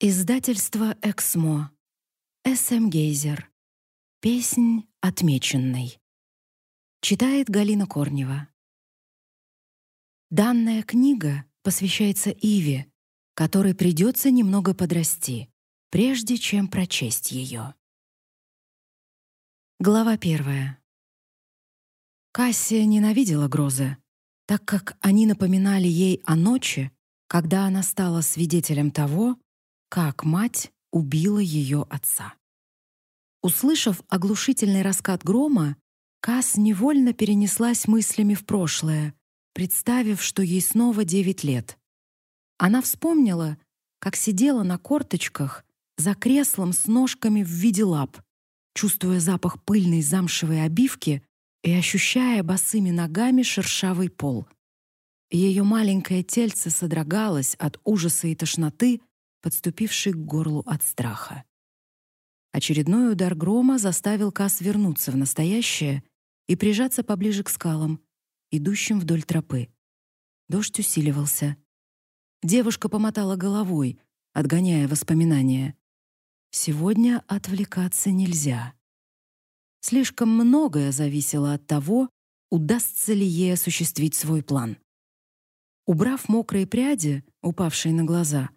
Издательство «Эксмо». С.М. Гейзер. Песнь отмеченной. Читает Галина Корнева. Данная книга посвящается Иве, которой придется немного подрасти, прежде чем прочесть ее. Глава первая. Кассия ненавидела грозы, так как они напоминали ей о ночи, когда она стала свидетелем того, как мать убила ее отца. Услышав оглушительный раскат грома, Кас невольно перенеслась мыслями в прошлое, представив, что ей снова девять лет. Она вспомнила, как сидела на корточках за креслом с ножками в виде лап, чувствуя запах пыльной замшевой обивки и ощущая босыми ногами шершавый пол. Ее маленькое тельце содрогалось от ужаса и тошноты, подступивший к горлу от страха. Очередной удар грома заставил Кас вернуться в настоящее и прижаться поближе к скалам, идущим вдоль тропы. Дождь усиливался. Девушка помотала головой, отгоняя воспоминания. Сегодня отвлекаться нельзя. Слишком многое зависело от того, удастся ли ей осуществить свой план. Убрав мокрые пряди, упавшие на глаза,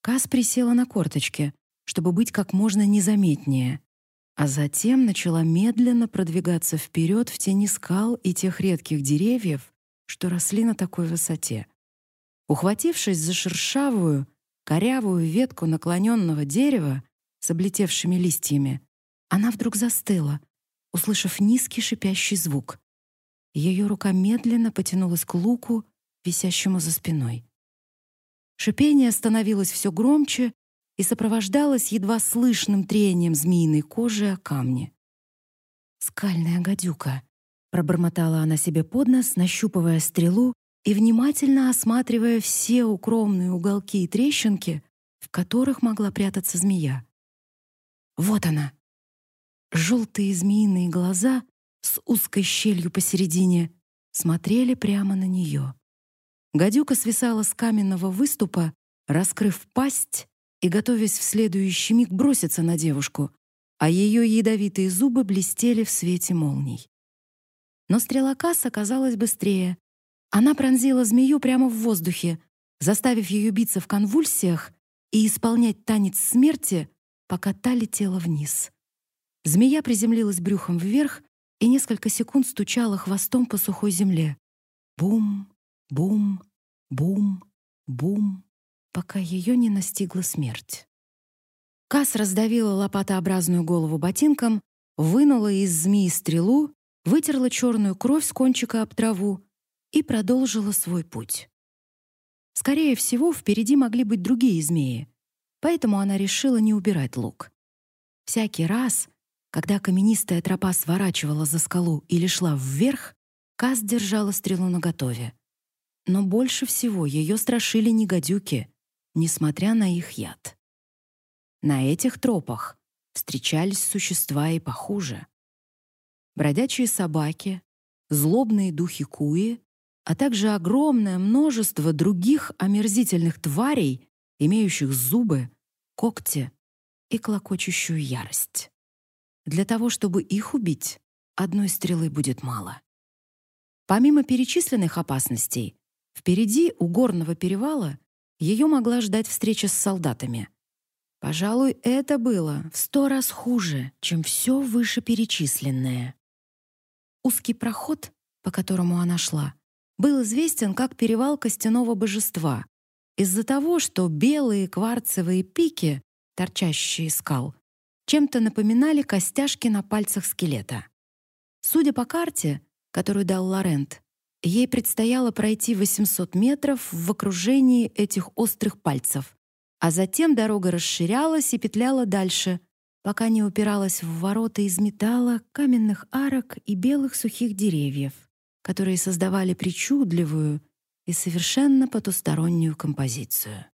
Кас присела на корточки, чтобы быть как можно незаметнее, а затем начала медленно продвигаться вперед в тени скал и тех редких деревьев, что росли на такой высоте. Ухватившись за шершавую, корявую ветку наклоненного дерева с облетевшими листьями, она вдруг застыла, услышав низкий шипящий звук. Ее рука медленно потянулась к луку, висящему за спиной. Шипение становилось все громче и сопровождалось едва слышным трением змеиной кожи о камни. «Скальная гадюка», — пробормотала она себе под нос, нащупывая стрелу и внимательно осматривая все укромные уголки и трещинки, в которых могла прятаться змея. Вот она. Желтые змеиные глаза с узкой щелью посередине смотрели прямо на нее. Гадюка свисала с каменного выступа, раскрыв пасть и готовясь в следующий миг броситься на девушку, а ее ядовитые зубы блестели в свете молний. Но стрела Касс оказалась быстрее. Она пронзила змею прямо в воздухе, заставив ее биться в конвульсиях и исполнять танец смерти, пока та летела вниз. Змея приземлилась брюхом вверх и несколько секунд стучала хвостом по сухой земле. Бум, Бум, бум, бум, пока ее не настигла смерть. Кас раздавила лопатообразную голову ботинком, вынула из змеи стрелу, вытерла черную кровь с кончика об траву и продолжила свой путь. Скорее всего, впереди могли быть другие змеи, поэтому она решила не убирать лук. Всякий раз, когда каменистая тропа сворачивала за скалу или шла вверх, Кас держала стрелу наготове. Но больше всего ее страшили не гадюки, несмотря на их яд. На этих тропах встречались существа и похуже. Бродячие собаки, злобные духи куи, а также огромное множество других омерзительных тварей, имеющих зубы, когти и клокочущую ярость. Для того, чтобы их убить, одной стрелы будет мало. Помимо перечисленных опасностей, Впереди, у горного перевала, ее могла ждать встреча с солдатами. Пожалуй, это было в сто раз хуже, чем все вышеперечисленное. Узкий проход, по которому она шла, был известен как перевал костяного божества из-за того, что белые кварцевые пики, торчащие из скал, чем-то напоминали костяшки на пальцах скелета. Судя по карте, которую дал Лорент, Ей предстояло пройти 800 метров в окружении этих острых пальцев, а затем дорога расширялась и петляла дальше, пока не упиралась в ворота из металла, каменных арок и белых сухих деревьев, которые создавали причудливую и совершенно потустороннюю композицию.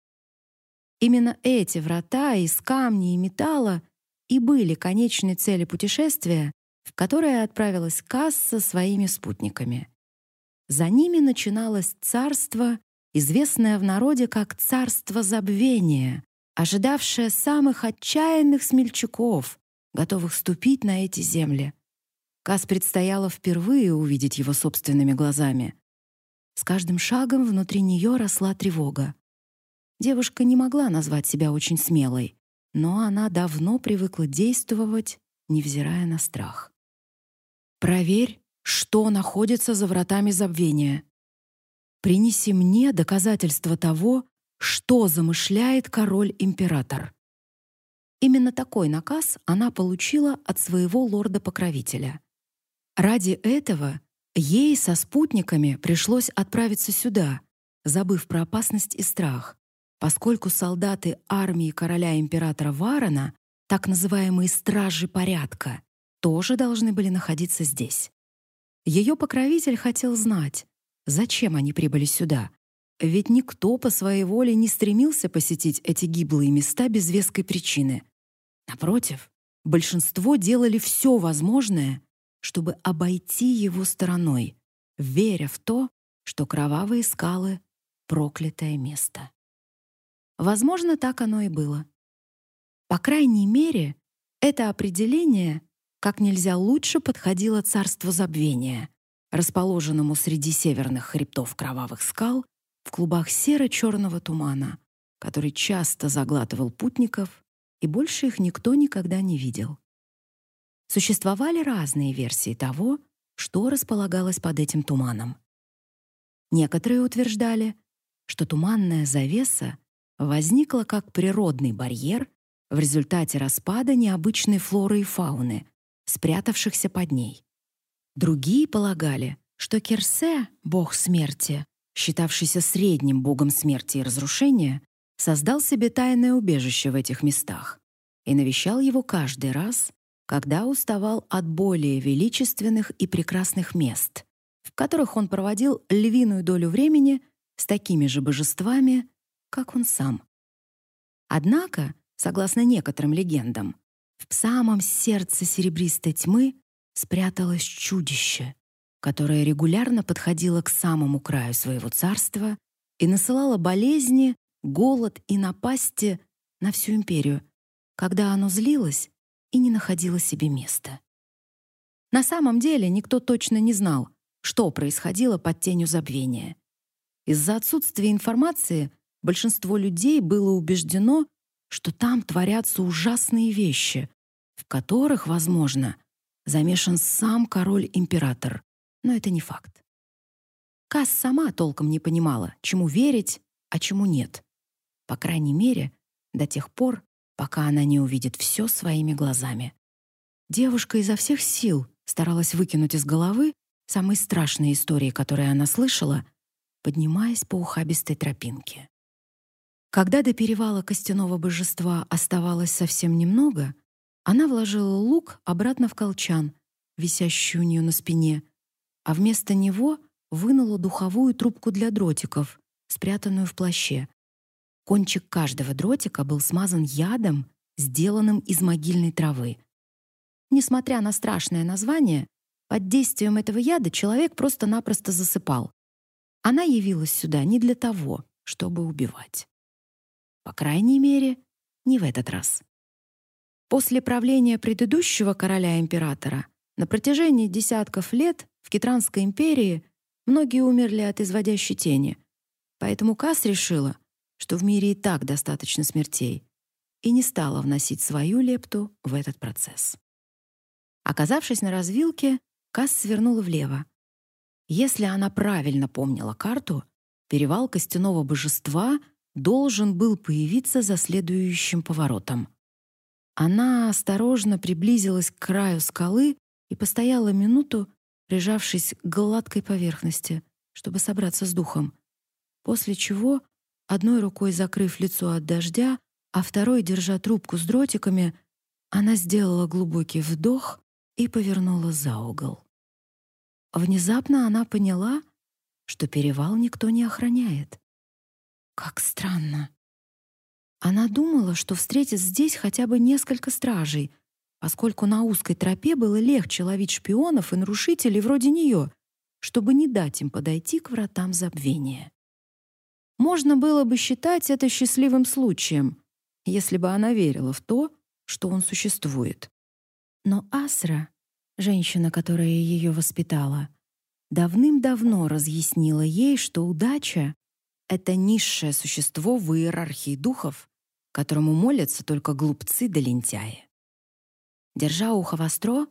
Именно эти врата из камня и металла и были конечной целью путешествия, в которое отправилась Касс со своими спутниками — за ними начиналось царство, известное в народе как царство забвения, ожидавшая самых отчаянных смельчаков, готовых ступить на эти земли. Кас предстояло впервые увидеть его собственными глазами. С каждым шагом внутри нее росла тревога. Девушка не могла назвать себя очень смелой, но она давно привыкла действовать, невзирая на страх. «Проверь, что находится за вратами забвения. Принеси мне доказательства того, что замышляет король-император». Именно такой наказ она получила от своего лорда-покровителя. Ради этого ей со спутниками пришлось отправиться сюда, забыв про опасность и страх, поскольку солдаты армии короля-императора Варона, так называемые стражи порядка, тоже должны были находиться здесь. Ее покровитель хотел знать, зачем они прибыли сюда, ведь никто по своей воле не стремился посетить эти гиблые места без веской причины. Напротив, большинство делали все возможное, чтобы обойти его стороной, веря в то, что кровавые скалы — проклятое место. Возможно, так оно и было. По крайней мере, это определение как нельзя лучше подходило царству забвения, расположенному среди северных хребтов кровавых скал в клубах серо-черного тумана, который часто заглатывал путников, и больше их никто никогда не видел. Существовали разные версии того, что располагалось под этим туманом. Некоторые утверждали, что туманная завеса возникла как природный барьер в результате распада необычной флоры и фауны, спрятавшихся под ней. Другие полагали, что Керсе, бог смерти, считавшийся средним богом смерти и разрушения, создал себе тайное убежище в этих местах и навещал его каждый раз, когда уставал от более величественных и прекрасных мест, в которых он проводил львиную долю времени с такими же божествами, как он сам. Однако, согласно некоторым легендам, в самом сердце серебристой тьмы спряталось чудище, которое регулярно подходило к самому краю своего царства и насылало болезни, голод и напасти на всю империю, когда оно злилось и не находило себе места. На самом деле никто точно не знал, что происходило под тенью забвения. Из-за отсутствия информации большинство людей было убеждено, что там творятся ужасные вещи, которых, возможно, замешан сам король-император, но это не факт. Касс сама толком не понимала, чему верить, а чему нет. По крайней мере, до тех пор, пока она не увидит все своими глазами. Девушка изо всех сил старалась выкинуть из головы самые страшные истории, которые она слышала, поднимаясь по ухабистой тропинке. Когда до перевала костяного божества оставалось совсем немного, она вложила лук обратно в колчан, висящий у нее на спине, а вместо него вынула духовую трубку для дротиков, спрятанную в плаще. Кончик каждого дротика был смазан ядом, сделанным из могильной травы. Несмотря на страшное название, под действием этого яда человек просто-напросто засыпал. Она явилась сюда не для того, чтобы убивать. По крайней мере, не в этот раз. После правления предыдущего короля-императора на протяжении десятков лет в Китранской империи многие умерли от изводящей тени, поэтому Кас решила, что в мире и так достаточно смертей, и не стала вносить свою лепту в этот процесс. Оказавшись на развилке, Касс свернула влево. Если она правильно помнила карту, перевал костяного божества должен был появиться за следующим поворотом. Она осторожно приблизилась к краю скалы и постояла минуту, прижавшись к гладкой поверхности, чтобы собраться с духом, после чего Одной рукой закрыв лицо от дождя, а второй, держа трубку с дротиками, она сделала глубокий вдох и повернула за угол. Внезапно она поняла, что перевал никто не охраняет. Как странно. Она думала, что встретит здесь хотя бы несколько стражей, поскольку на узкой тропе было легче ловить шпионов и нарушителей вроде нее, чтобы не дать им подойти к вратам забвения. Можно было бы считать это счастливым случаем, если бы она верила в то, что он существует. Но Асра, женщина, которая ее воспитала, давным-давно разъяснила ей, что удача — это низшее существо в иерархии духов, которому молятся только глупцы да лентяи. Держа ухо востро,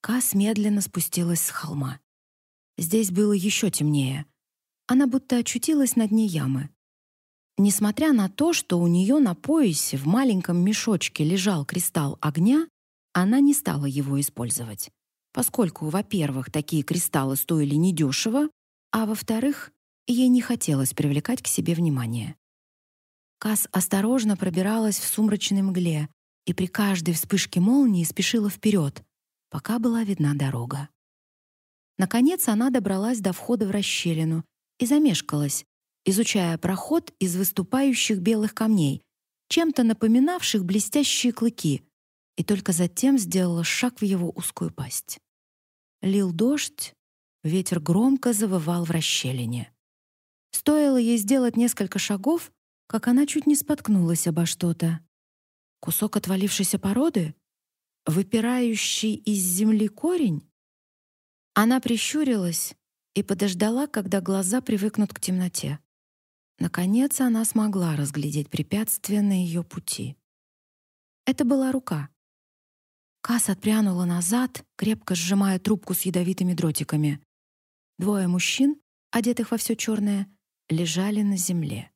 Кас медленно спустилась с холма. Здесь было еще темнее. Она будто очутилась на дне ямы. Несмотря на то, что у нее на поясе в маленьком мешочке лежал кристалл огня, она не стала его использовать, поскольку, во-первых, такие кристаллы стоили недешево, а во-вторых, ей не хотелось привлекать к себе внимание. Кас осторожно пробиралась в сумрачной мгле и при каждой вспышке молнии спешила вперед, пока была видна дорога. Наконец она добралась до входа в расщелину и замешкалась, изучая проход из выступающих белых камней, чем-то напоминавших блестящие клыки, и только затем сделала шаг в его узкую пасть. Лил дождь, ветер громко завывал в расщелине. Стоило ей сделать несколько шагов, как она чуть не споткнулась обо что-то. Кусок отвалившейся породы? Выпирающий из земли корень? Она прищурилась и подождала, когда глаза привыкнут к темноте. Наконец она смогла разглядеть препятствие на ее пути. Это была рука. Кас отпрянула назад, крепко сжимая трубку с ядовитыми дротиками. Двое мужчин, одетых во все черное, лежали на земле.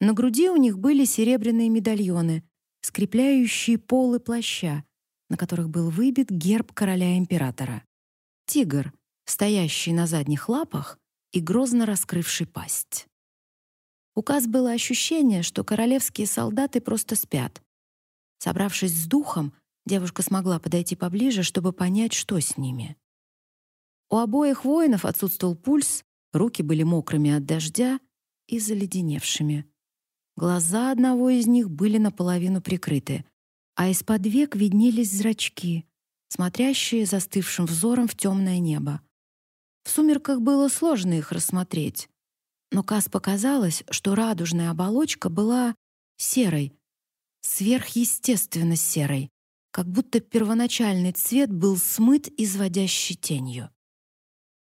На груди у них были серебряные медальоны, скрепляющие полы плаща, на которых был выбит герб короля-императора. Тигр, стоящий на задних лапах и грозно раскрывший пасть. У Кас было ощущение, что королевские солдаты просто спят. Собравшись с духом, Девушка смогла подойти поближе, чтобы понять, что с ними. У обоих воинов отсутствовал пульс, руки были мокрыми от дождя и заледеневшими. Глаза одного из них были наполовину прикрыты, а из-под век виднелись зрачки, смотрящие застывшим взором в темное небо. В сумерках было сложно их рассмотреть, но Кас показалось, что радужная оболочка была серой, сверхъестественно серой, как будто первоначальный цвет был смыт изводящей тенью.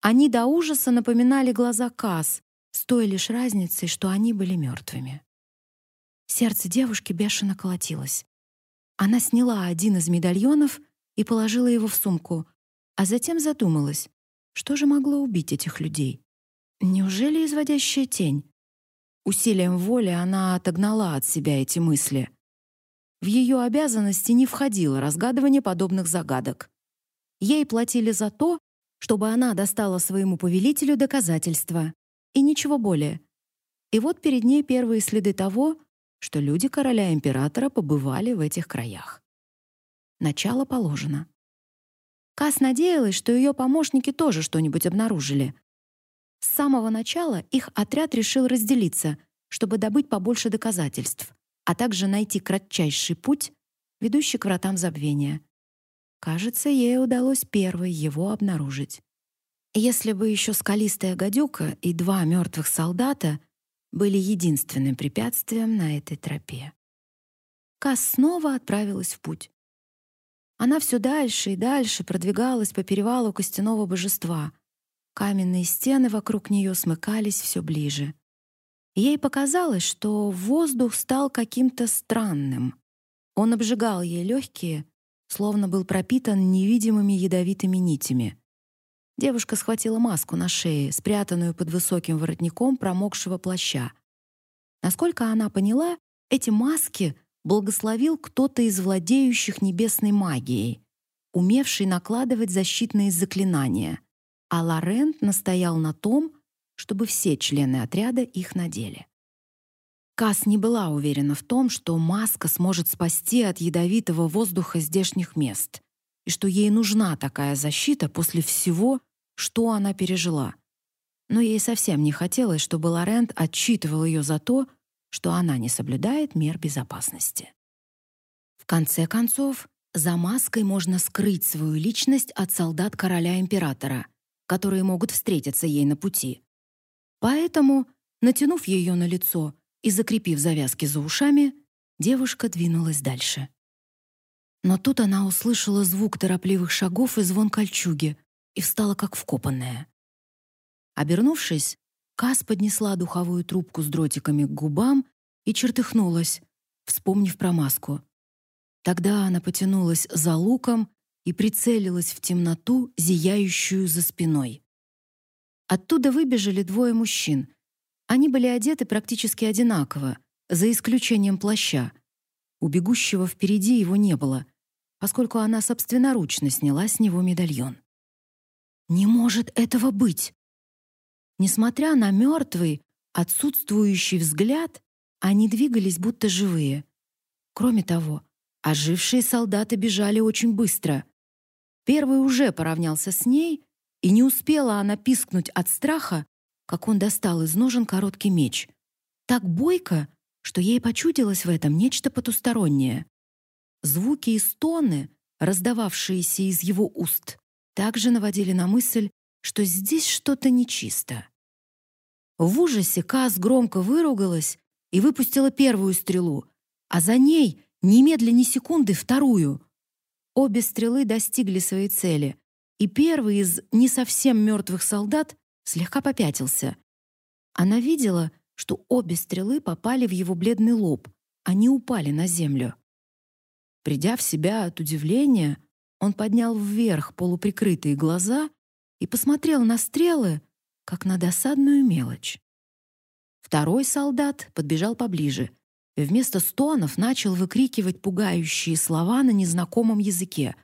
Они до ужаса напоминали глаза Кас, с той лишь разницей, что они были мертвыми. Сердце девушки бешено колотилось. Она сняла один из медальонов и положила его в сумку, а затем задумалась, что же могло убить этих людей? Неужели изводящая тень? Усилием воли она отогнала от себя эти мысли — в ее обязанности не входило разгадывание подобных загадок. Ей платили за то, чтобы она достала своему повелителю доказательства, и ничего более. И вот перед ней первые следы того, что люди короля-императора побывали в этих краях. Начало положено. Кас надеялась, что ее помощники тоже что-нибудь обнаружили. С самого начала их отряд решил разделиться, чтобы добыть побольше доказательств а также найти кратчайший путь, ведущий к вратам забвения. Кажется, ей удалось первой его обнаружить. Если бы еще скалистая гадюка и два мертвых солдата были единственным препятствием на этой тропе. Кас снова отправилась в путь. Она все дальше и дальше продвигалась по перевалу костяного божества. Каменные стены вокруг нее смыкались все ближе. Ей показалось, что воздух стал каким-то странным. Он обжигал ей легкие, словно был пропитан невидимыми ядовитыми нитями. Девушка схватила маску на шее, спрятанную под высоким воротником промокшего плаща. Насколько она поняла, эти маски благословил кто-то из владеющих небесной магией, умевший накладывать защитные заклинания, а Лорент настоял на том, чтобы все члены отряда их надели. Кас не была уверена в том, что маска сможет спасти от ядовитого воздуха здешних мест, и что ей нужна такая защита после всего, что она пережила. Но ей совсем не хотелось, чтобы Лорент отчитывал ее за то, что она не соблюдает мер безопасности. В конце концов, за маской можно скрыть свою личность от солдат короля-императора, которые могут встретиться ей на пути. Поэтому, натянув ее на лицо и закрепив завязки за ушами, Девушка двинулась дальше. Но тут она услышала звук торопливых шагов и звон кольчуги и встала как вкопанная. Обернувшись, Кас поднесла духовую трубку с дротиками к губам и чертыхнулась, вспомнив про маску. Тогда она потянулась за луком и прицелилась в темноту, зияющую за спиной. Оттуда выбежали двое мужчин. Они были одеты практически одинаково, за исключением плаща. У бегущего впереди его не было, поскольку она собственноручно сняла с него медальон. «Не может этого быть!» Несмотря на мертвый, отсутствующий взгляд, они двигались будто живые. Кроме того, ожившие солдаты бежали очень быстро. Первый уже поравнялся с ней, и не успела она пискнуть от страха, как он достал из ножен короткий меч. Так бойко, что ей почудилось в этом нечто потустороннее. Звуки и стоны, раздававшиеся из его уст, также наводили на мысль, что здесь что-то нечисто. В ужасе Каз громко выругалась и выпустила первую стрелу, а за ней немедленно ни секунды вторую. Обе стрелы достигли своей цели, и первый из не совсем мертвых солдат слегка попятился. Она видела, что обе стрелы попали в его бледный лоб, они упали на землю. Придя в себя от удивления, он поднял вверх полуприкрытые глаза и посмотрел на стрелы, как на досадную мелочь. Второй солдат подбежал поближе. Вместо стонов начал выкрикивать пугающие слова на незнакомом языке.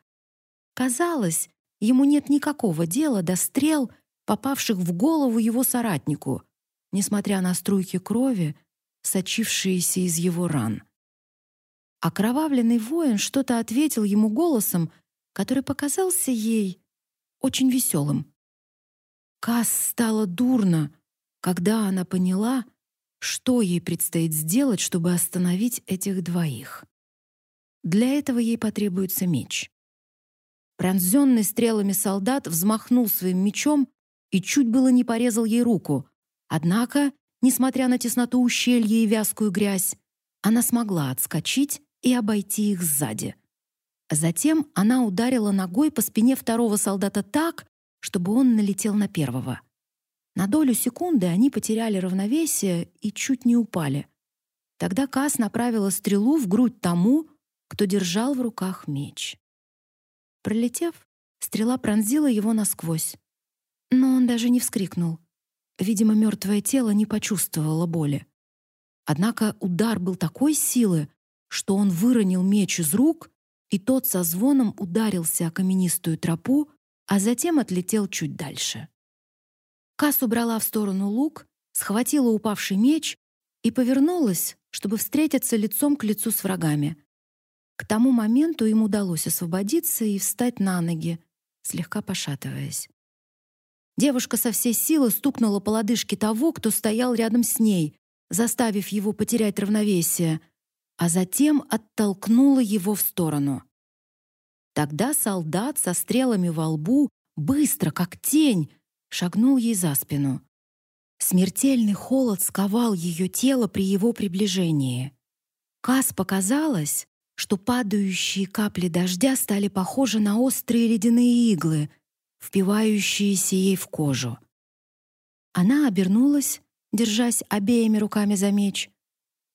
Казалось, Ему нет никакого дела до стрел, попавших в голову его соратнику, несмотря на струйки крови, сочившиеся из его ран. Окровавленный воин что-то ответил ему голосом, который показался ей очень веселым. Кас стало дурно, когда она поняла, что ей предстоит сделать, чтобы остановить этих двоих. Для этого ей потребуется меч. Пронзенный стрелами солдат взмахнул своим мечом и чуть было не порезал ей руку. Однако, несмотря на тесноту ущелья и вязкую грязь, она смогла отскочить и обойти их сзади. Затем она ударила ногой по спине второго солдата так, чтобы он налетел на первого. На долю секунды они потеряли равновесие и чуть не упали. Тогда Кас направила стрелу в грудь тому, кто держал в руках меч. Пролетев, стрела пронзила его насквозь. Но он даже не вскрикнул. Видимо, мертвое тело не почувствовало боли. Однако удар был такой силы, что он выронил меч из рук, и тот со звоном ударился о каменистую тропу, а затем отлетел чуть дальше. Кас убрала в сторону лук, схватила упавший меч и повернулась, чтобы встретиться лицом к лицу с врагами. К тому моменту им удалось освободиться и встать на ноги, слегка пошатываясь. Девушка со всей силы стукнула по лодыжке того, кто стоял рядом с ней, заставив его потерять равновесие, а затем оттолкнула его в сторону. Тогда солдат со стрелами во лбу быстро, как тень, шагнул ей за спину. Смертельный холод сковал ее тело при его приближении. Кас показалось, что падающие капли дождя стали похожи на острые ледяные иглы, впивающиеся ей в кожу. Она обернулась, держась обеими руками за меч,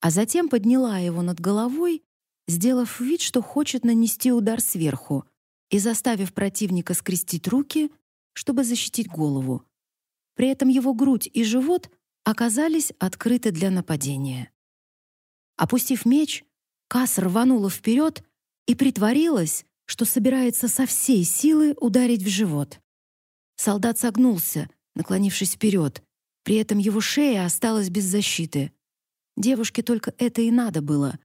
а затем подняла его над головой, сделав вид, что хочет нанести удар сверху и заставив противника скрестить руки, чтобы защитить голову. При этом его грудь и живот оказались открыты для нападения. Опустив меч, Касс рванула вперед и притворилась, что собирается со всей силы ударить в живот. Солдат согнулся, наклонившись вперед. При этом его шея осталась без защиты. Девушке только это и надо было.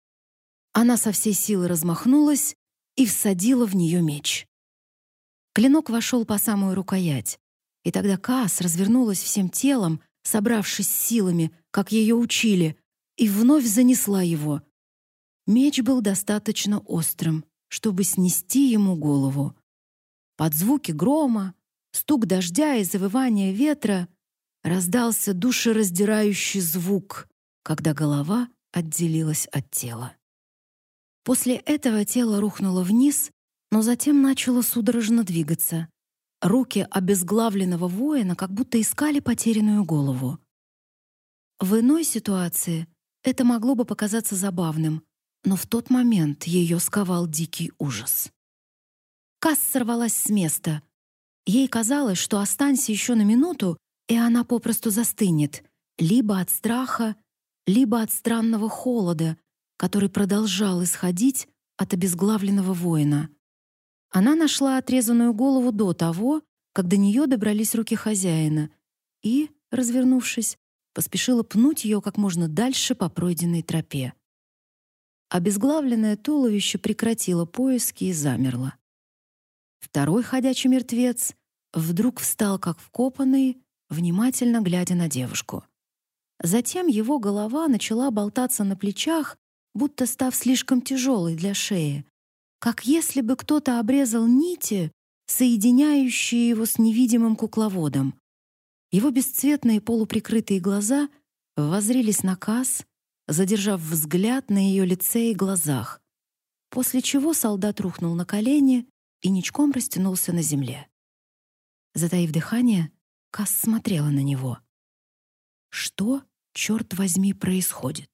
Она со всей силы размахнулась и всадила в нее меч. Клинок вошел по самую рукоять, и тогда Каас развернулась всем телом, собравшись силами, как ее учили, и вновь занесла его, Меч был достаточно острым, чтобы снести ему голову. Под звуки грома, стук дождя и завывание ветра раздался душераздирающий звук, когда голова отделилась от тела. После этого тело рухнуло вниз, но затем начало судорожно двигаться. Руки обезглавленного воина как будто искали потерянную голову. В иной ситуации это могло бы показаться забавным, но в тот момент ее сковал дикий ужас. Касс сорвалась с места. Ей казалось, что останься еще на минуту, и она попросту застынет, либо от страха, либо от странного холода, который продолжал исходить от обезглавленного воина. Она нашла отрезанную голову до того, как до нее добрались руки хозяина, и, развернувшись, поспешила пнуть ее как можно дальше по пройденной тропе. Обезглавленное туловище прекратило поиски и замерло. Второй ходячий мертвец вдруг встал как вкопанный, внимательно глядя на девушку. Затем его голова начала болтаться на плечах, будто став слишком тяжелой для шеи, как если бы кто-то обрезал нити, соединяющие его с невидимым кукловодом. Его бесцветные полуприкрытые глаза воззрились на Кас, задержав взгляд на ее лице и глазах, после чего солдат рухнул на колени и ничком растянулся на земле. Затаив дыхание, Кас смотрела на него. Что, черт возьми, происходит?